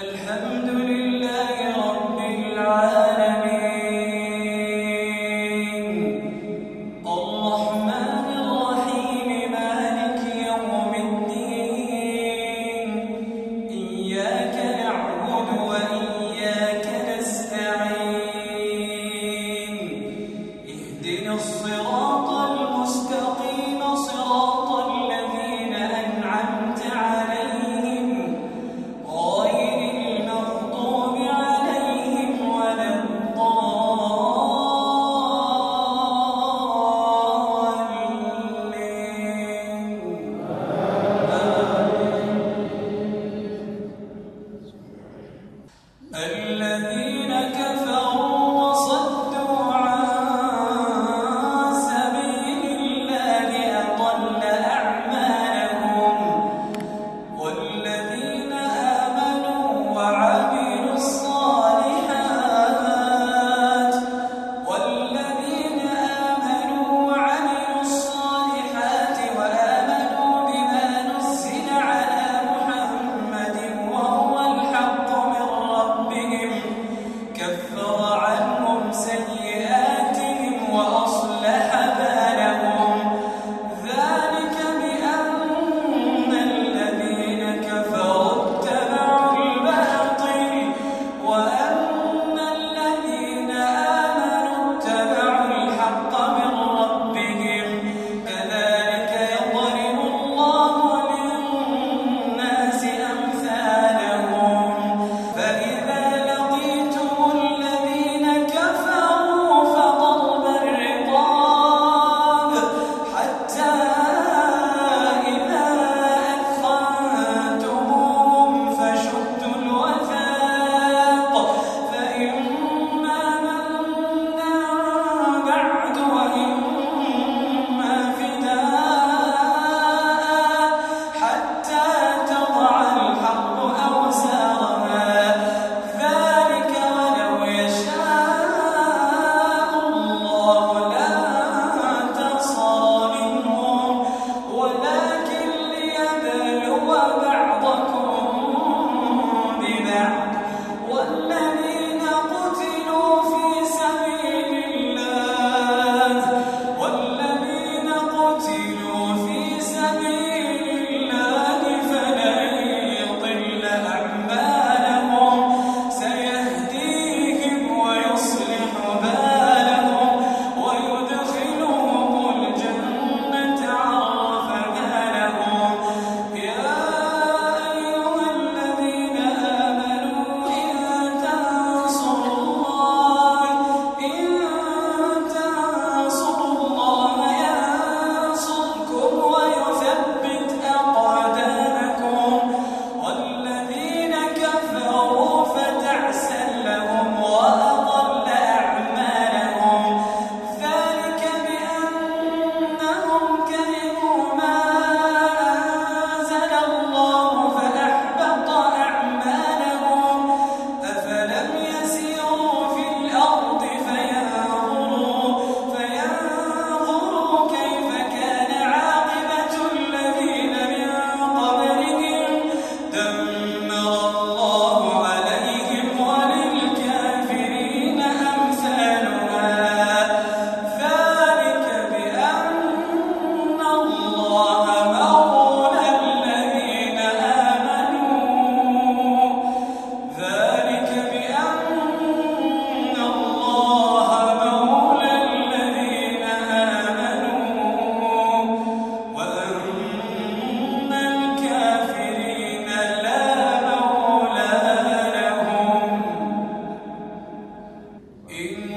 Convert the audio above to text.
الحمد لله إن